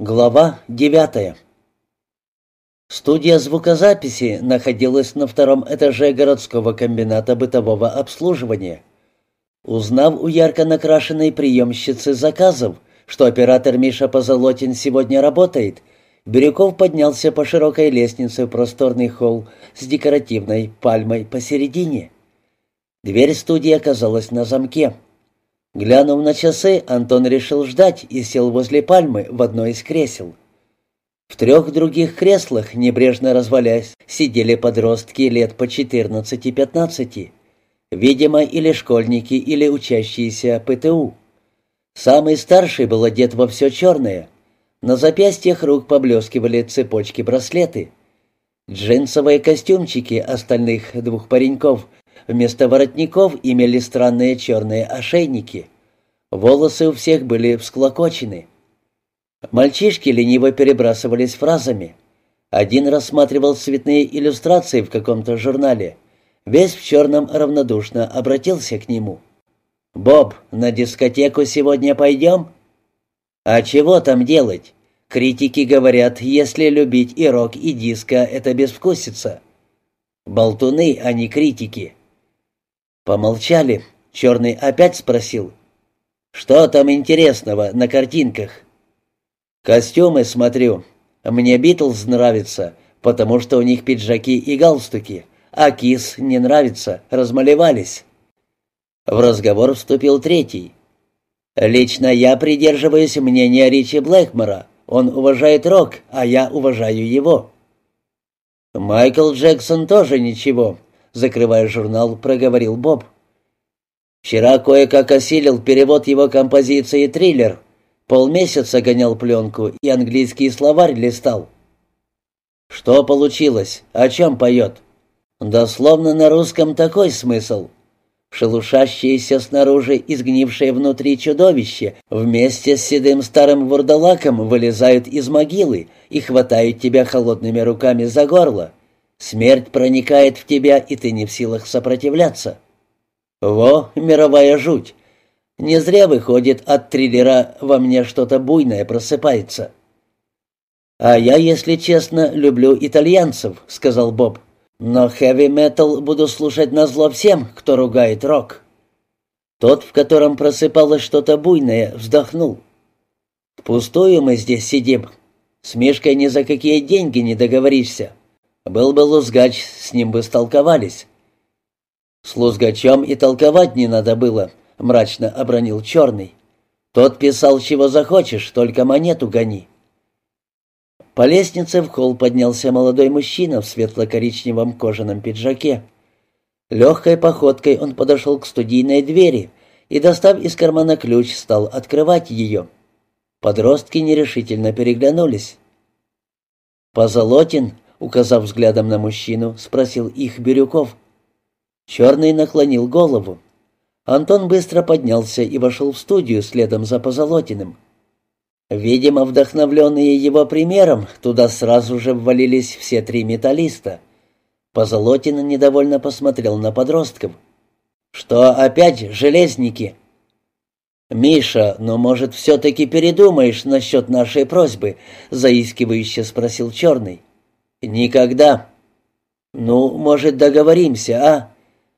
Глава девятая Студия звукозаписи находилась на втором этаже городского комбината бытового обслуживания. Узнав у ярко накрашенной приемщицы заказов, что оператор Миша Позолотин сегодня работает, Бирюков поднялся по широкой лестнице в просторный холл с декоративной пальмой посередине. Дверь студии оказалась на замке. Глянув на часы, Антон решил ждать и сел возле пальмы в одно из кресел. В трех других креслах, небрежно развалясь, сидели подростки лет по 14-15. Видимо, или школьники, или учащиеся ПТУ. Самый старший был одет во все черное. На запястьях рук поблескивали цепочки-браслеты. Джинсовые костюмчики остальных двух пареньков — Вместо воротников имели странные черные ошейники. Волосы у всех были всклокочены. Мальчишки лениво перебрасывались фразами. Один рассматривал цветные иллюстрации в каком-то журнале. Весь в черном равнодушно обратился к нему. «Боб, на дискотеку сегодня пойдем?» «А чего там делать? Критики говорят, если любить и рок, и диско, это безвкусица». «Болтуны, а не критики». Помолчали. Черный опять спросил. «Что там интересного на картинках?» «Костюмы смотрю. Мне Битлз нравится, потому что у них пиджаки и галстуки, а Кис не нравится, размалевались». В разговор вступил третий. «Лично я придерживаюсь мнения Ричи Блэкмора. Он уважает рок, а я уважаю его». «Майкл Джексон тоже ничего», закрывая журнал, проговорил Боб. «Вчера кое-как осилил перевод его композиции «Триллер». Полмесяца гонял пленку и английский словарь листал. «Что получилось? О чем поет?» «Дословно на русском такой смысл. Шелушащееся снаружи и сгнившее внутри чудовище вместе с седым старым вурдалаком вылезают из могилы и хватают тебя холодными руками за горло. Смерть проникает в тебя, и ты не в силах сопротивляться. Во, мировая жуть! Не зря выходит от триллера во мне что-то буйное просыпается. «А я, если честно, люблю итальянцев», — сказал Боб. «Но хэви-метал буду слушать назло всем, кто ругает рок». Тот, в котором просыпалось что-то буйное, вздохнул. «Впустую мы здесь сидим. С Мишкой ни за какие деньги не договоришься. Был бы Лузгач, с ним бы столковались. С Лузгачом и толковать не надо было, мрачно обронил Черный. Тот писал, чего захочешь, только монету гони. По лестнице в холл поднялся молодой мужчина в светло-коричневом кожаном пиджаке. Легкой походкой он подошел к студийной двери и, достав из кармана ключ, стал открывать ее. Подростки нерешительно переглянулись. «Позолотин», указав взглядом на мужчину, спросил их Бирюков. Черный наклонил голову. Антон быстро поднялся и вошел в студию следом за Позолотиным. Видимо, вдохновленные его примером, туда сразу же ввалились все три металлиста. Позолотин недовольно посмотрел на подростков. «Что опять железники?» «Миша, ну, может, все-таки передумаешь насчет нашей просьбы?» — заискивающе спросил Черный. «Никогда». «Ну, может, договоримся, а?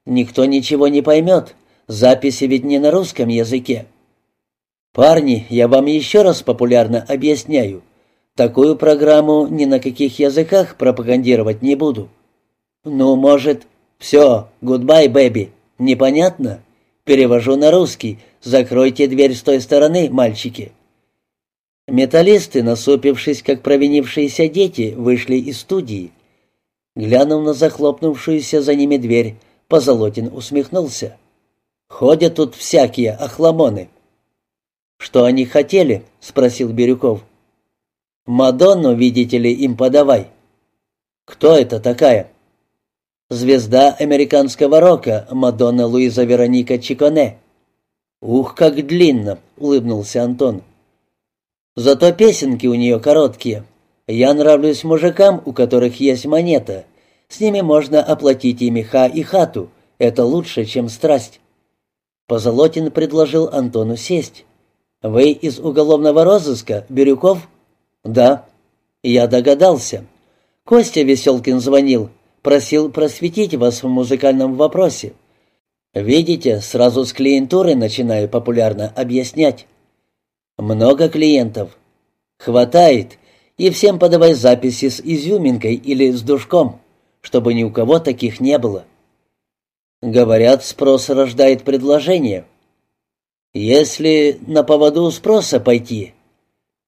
Никто ничего не поймет. Записи ведь не на русском языке». «Парни, я вам еще раз популярно объясняю. Такую программу ни на каких языках пропагандировать не буду». «Ну, может...» «Все, гудбай, бэби. Непонятно?» «Перевожу на русский. Закройте дверь с той стороны, мальчики». Металлисты, насупившись, как провинившиеся дети, вышли из студии. Глянув на захлопнувшуюся за ними дверь, Позолотин усмехнулся. «Ходят тут всякие охламоны». «Что они хотели?» — спросил Бирюков. «Мадонну, видите ли, им подавай». «Кто это такая?» «Звезда американского рока, Мадонна Луиза Вероника Чиконе». «Ух, как длинно!» — улыбнулся Антон. Зато песенки у нее короткие. Я нравлюсь мужикам, у которых есть монета. С ними можно оплатить и меха, и хату. Это лучше, чем страсть. Позолотин предложил Антону сесть. «Вы из уголовного розыска, Бирюков?» «Да». «Я догадался. Костя Веселкин звонил, просил просветить вас в музыкальном вопросе. Видите, сразу с клиентурой начинаю популярно объяснять. Много клиентов. Хватает, и всем подавай записи с изюминкой или с душком, чтобы ни у кого таких не было. Говорят, спрос рождает предложение. Если на поводу спроса пойти...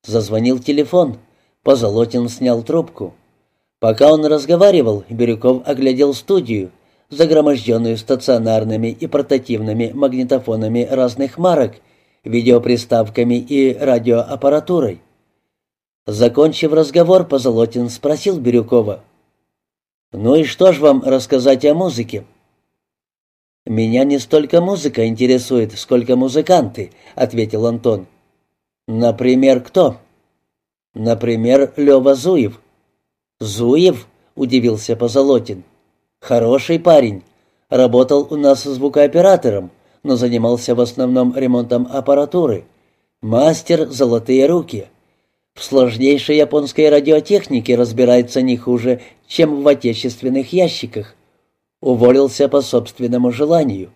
Зазвонил телефон. Позолотин снял трубку. Пока он разговаривал, Бирюков оглядел студию, загроможденную стационарными и портативными магнитофонами разных марок, видеоприставками и радиоаппаратурой. Закончив разговор, Позолотин спросил Бирюкова. «Ну и что ж вам рассказать о музыке?» «Меня не столько музыка интересует, сколько музыканты», — ответил Антон. «Например, кто?» «Например, Лёва Зуев». «Зуев?» — удивился Позолотин. «Хороший парень. Работал у нас звукооператором, но занимался в основном ремонтом аппаратуры. Мастер «Золотые руки». В сложнейшей японской радиотехнике разбирается не хуже, чем в отечественных ящиках. Уволился по собственному желанию.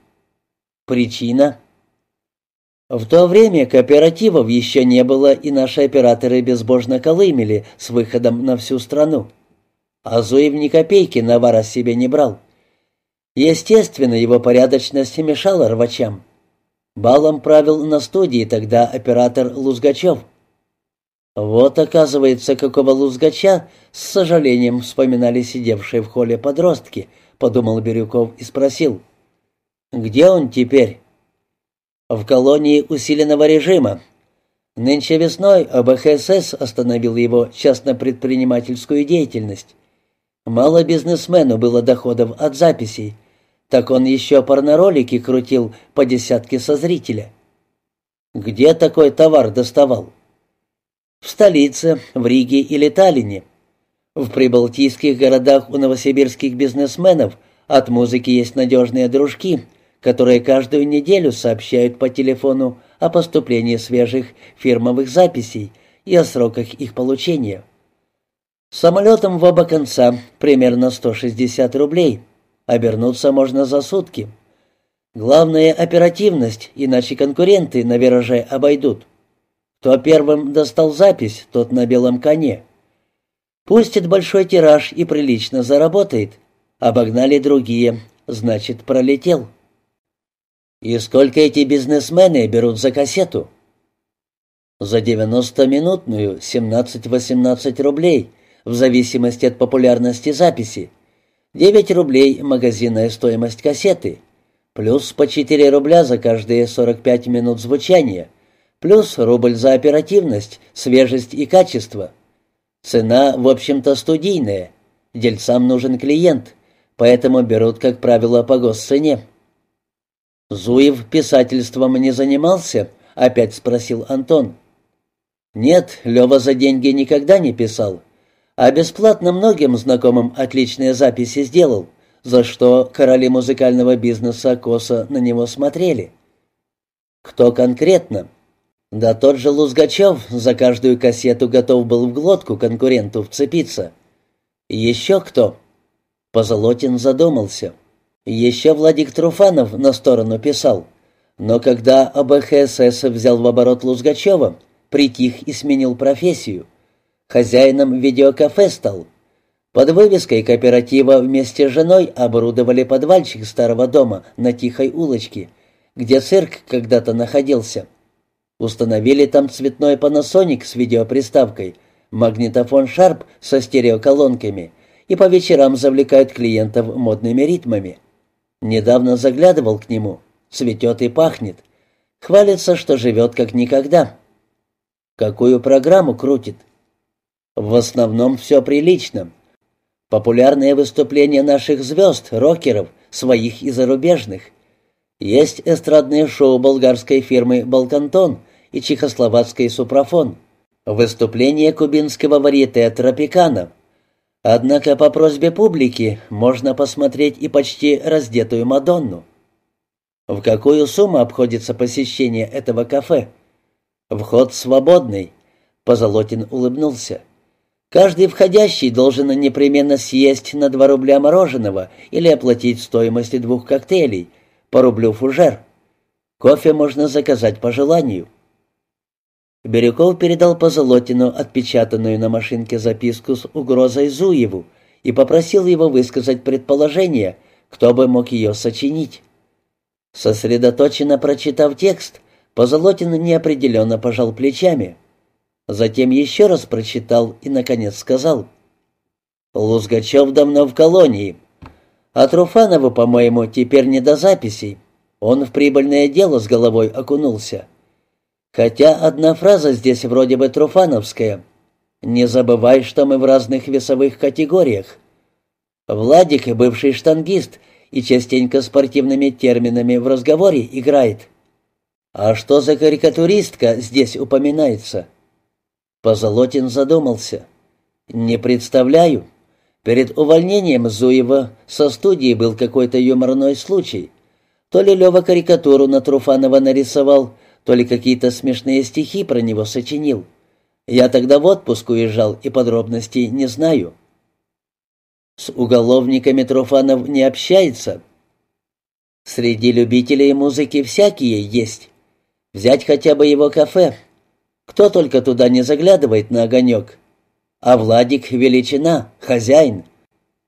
Причина? В то время кооперативов еще не было, и наши операторы безбожно колымели с выходом на всю страну. А Зуев ни копейки навара себе не брал. Естественно, его порядочность мешала рвачам. Балом правил на студии тогда оператор Лузгачев. Вот, оказывается, какого лузгача, с сожалением вспоминали сидевшие в холле подростки, подумал Бирюков и спросил. «Где он теперь?» «В колонии усиленного режима. Нынче весной АБХСС остановил его частно-предпринимательскую деятельность. Мало бизнесмену было доходов от записей, так он еще порноролики крутил по десятке со зрителя. Где такой товар доставал?» В столице, в Риге или Таллине. В прибалтийских городах у новосибирских бизнесменов от музыки есть надежные дружки, которые каждую неделю сообщают по телефону о поступлении свежих фирмовых записей и о сроках их получения. Самолетом в оба конца примерно 160 рублей. Обернуться можно за сутки. Главное — оперативность, иначе конкуренты на вираже обойдут. Кто первым достал запись, тот на белом коне. Пустит большой тираж и прилично заработает. Обогнали другие, значит, пролетел. И сколько эти бизнесмены берут за кассету? За 90-минутную 17-18 рублей, в зависимости от популярности записи. 9 рублей магазинная стоимость кассеты, плюс по 4 рубля за каждые 45 минут звучания – Плюс рубль за оперативность, свежесть и качество. Цена, в общем-то, студийная. Дельцам нужен клиент, поэтому берут, как правило, по госцене. «Зуев писательством не занимался?» — опять спросил Антон. «Нет, Лёва за деньги никогда не писал, а бесплатно многим знакомым отличные записи сделал, за что короли музыкального бизнеса косо на него смотрели». «Кто конкретно?» Да тот же Лузгачев за каждую кассету готов был в глотку конкуренту вцепиться. Еще кто? Позолотин задумался. Еще Владик Труфанов на сторону писал. Но когда АБХСС взял в оборот Лузгачева, притих и сменил профессию. Хозяином видеокафе стал. Под вывеской кооператива вместе с женой оборудовали подвальчик старого дома на тихой улочке, где цирк когда-то находился. Установили там цветной панасоник с видеоприставкой, магнитофон Sharp со стереоколонками и по вечерам завлекают клиентов модными ритмами. Недавно заглядывал к нему. Цветет и пахнет. Хвалится, что живет как никогда. Какую программу крутит? В основном все прилично. Популярные выступления наших звезд, рокеров, своих и зарубежных. Есть эстрадное шоу болгарской фирмы «Балкантон», и чехословацкий супрафон, выступление кубинского варьете «Тропикана». Однако по просьбе публики можно посмотреть и почти раздетую Мадонну. В какую сумму обходится посещение этого кафе? Вход свободный. Позолотин улыбнулся. Каждый входящий должен непременно съесть на два рубля мороженого или оплатить стоимость двух коктейлей, по рублю фужер. Кофе можно заказать по желанию. Бирюков передал Позолотину отпечатанную на машинке записку с угрозой Зуеву и попросил его высказать предположение, кто бы мог ее сочинить. Сосредоточенно прочитав текст, Позолотин неопределенно пожал плечами — Затем еще раз прочитал и, наконец, сказал. «Лузгачев давно в колонии. А Труфанову, по-моему, теперь не до записей. Он в прибыльное дело с головой окунулся. Хотя одна фраза здесь вроде бы труфановская. Не забывай, что мы в разных весовых категориях. Владик — бывший штангист и частенько спортивными терминами в разговоре играет. А что за карикатуристка здесь упоминается?» Позолотин задумался. «Не представляю. Перед увольнением Зуева со студии был какой-то юморной случай. То ли Лева карикатуру на Труфанова нарисовал, то ли какие-то смешные стихи про него сочинил. Я тогда в отпуск уезжал и подробностей не знаю». «С уголовниками Труфанов не общается?» «Среди любителей музыки всякие есть. Взять хотя бы его кафе, кто только туда не заглядывает на огонек. А Владик — величина, хозяин.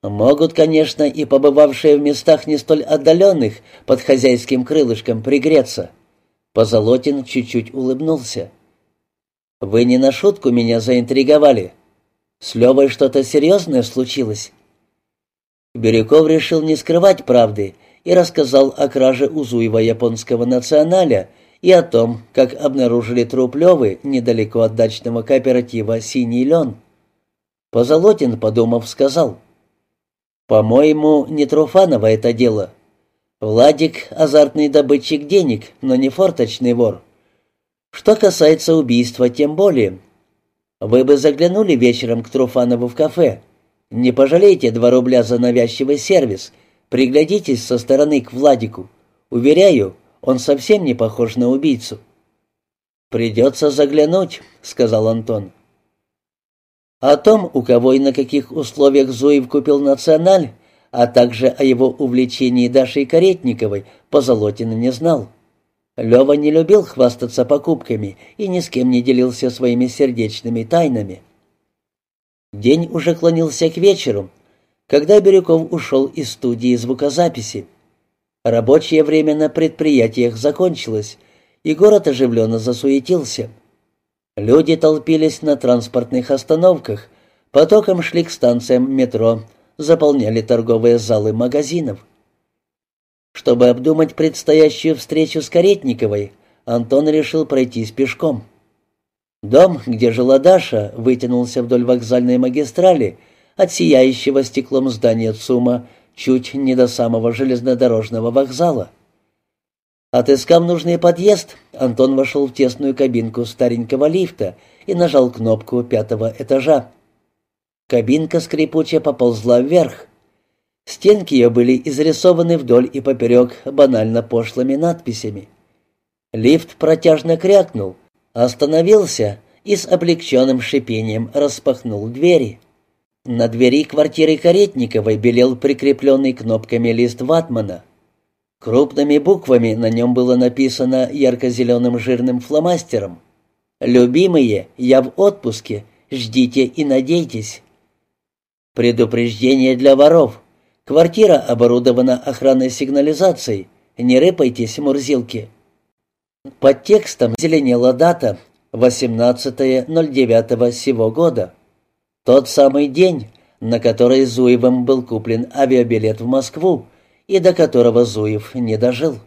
Могут, конечно, и побывавшие в местах не столь отдаленных под хозяйским крылышком пригреться. Позолотин чуть-чуть улыбнулся. «Вы не на шутку меня заинтриговали. С Левой что-то серьезное случилось?» Бирюков решил не скрывать правды и рассказал о краже у Зуева японского националя — и о том, как обнаружили труп Левы недалеко от дачного кооператива «Синий лен». Позолотин, подумав, сказал, «По-моему, не Труфанова это дело. Владик — азартный добытчик денег, но не форточный вор. Что касается убийства, тем более. Вы бы заглянули вечером к Труфанову в кафе. Не пожалейте два рубля за навязчивый сервис. Приглядитесь со стороны к Владику. Уверяю, он совсем не похож на убийцу». «Придется заглянуть», — сказал Антон. О том, у кого и на каких условиях Зуев купил «Националь», а также о его увлечении Дашей Каретниковой, Позолотин не знал. Лева не любил хвастаться покупками и ни с кем не делился своими сердечными тайнами. День уже клонился к вечеру, когда Бирюков ушел из студии звукозаписи. Рабочее время на предприятиях закончилось, и город оживленно засуетился. Люди толпились на транспортных остановках, потоком шли к станциям метро, заполняли торговые залы магазинов. Чтобы обдумать предстоящую встречу с Каретниковой, Антон решил пройтись пешком. Дом, где жила Даша, вытянулся вдоль вокзальной магистрали, от сияющего стеклом здания ЦУМа чуть не до самого железнодорожного вокзала. Отыскав нужный подъезд, Антон вошел в тесную кабинку старенького лифта и нажал кнопку пятого этажа. Кабинка скрипуче поползла вверх. Стенки ее были изрисованы вдоль и поперек банально пошлыми надписями. Лифт протяжно крякнул, остановился и с облегченным шипением распахнул двери. На двери квартиры Каретниковой белел прикрепленный кнопками лист ватмана. Крупными буквами на нем было написано ярко-зеленым жирным фломастером «Любимые, я в отпуске, ждите и надейтесь». Предупреждение для воров. Квартира оборудована охранной сигнализацией. Не рыпайтесь, мурзилки. Под текстом зеленела дата 18.09 сего года. Тот самый день, на который Зуевым был куплен авиабилет в Москву и до которого Зуев не дожил.